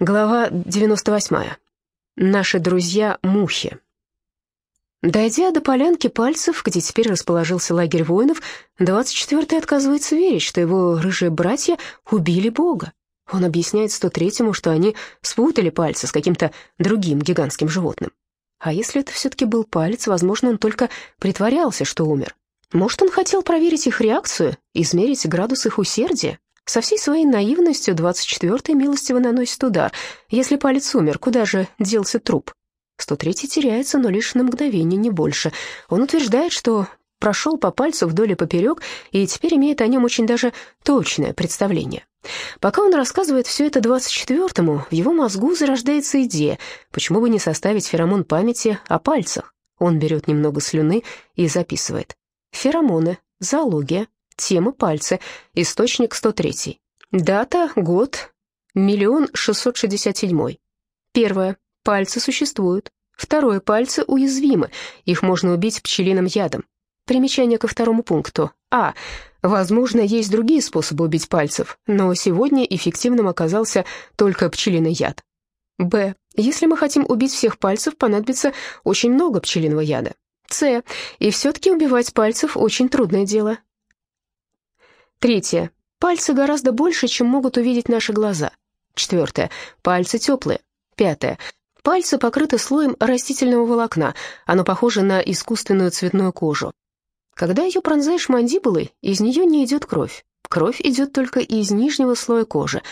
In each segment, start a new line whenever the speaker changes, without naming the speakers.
Глава 98. Наши друзья-мухи. Дойдя до полянки пальцев, где теперь расположился лагерь воинов, 24-й отказывается верить, что его рыжие братья убили Бога. Он объясняет 103-му, что они спутали пальцы с каким-то другим гигантским животным. А если это все-таки был палец, возможно, он только притворялся, что умер. Может, он хотел проверить их реакцию, измерить градус их усердия? Со всей своей наивностью 24-й милостиво наносит удар. Если палец умер, куда же делся труп? 103-й теряется, но лишь на мгновение, не больше. Он утверждает, что прошел по пальцу вдоль и поперек, и теперь имеет о нем очень даже точное представление. Пока он рассказывает все это 24-му, в его мозгу зарождается идея, почему бы не составить феромон памяти о пальцах. Он берет немного слюны и записывает. Феромоны, зоология, Тема пальцы. Источник 103. Дата, год, миллион шестьсот шестьдесят седьмой. Первое. Пальцы существуют. Второе. Пальцы уязвимы. Их можно убить пчелиным ядом. Примечание ко второму пункту. А. Возможно, есть другие способы убить пальцев, но сегодня эффективным оказался только пчелиный яд. Б. Если мы хотим убить всех пальцев, понадобится очень много пчелиного яда. С. И все-таки убивать пальцев очень трудное дело. Третье. Пальцы гораздо больше, чем могут увидеть наши глаза. Четвертое. Пальцы теплые. Пятое. Пальцы покрыты слоем растительного волокна. Оно похоже на искусственную цветную кожу. Когда ее пронзаешь мандибулой, из нее не идет кровь. Кровь идет только из нижнего слоя кожи.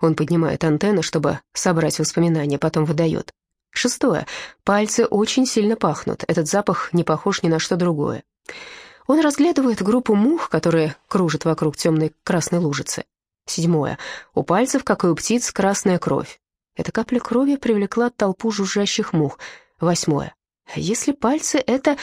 Он поднимает антенны, чтобы собрать воспоминания, потом выдает. Шестое. Пальцы очень сильно пахнут. Этот запах не похож ни на что другое. Он разглядывает группу мух, которые кружат вокруг темной красной лужицы. Седьмое. У пальцев, как и у птиц, красная кровь. Эта капля крови привлекла толпу жужжащих мух. Восьмое. Если пальцы — это...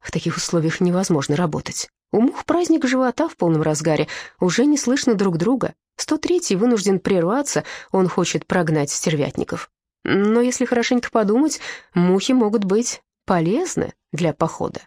В таких условиях невозможно работать. У мух праздник живота в полном разгаре, уже не слышно друг друга. 103-й вынужден прерваться, он хочет прогнать стервятников. Но если хорошенько подумать, мухи могут быть полезны для похода.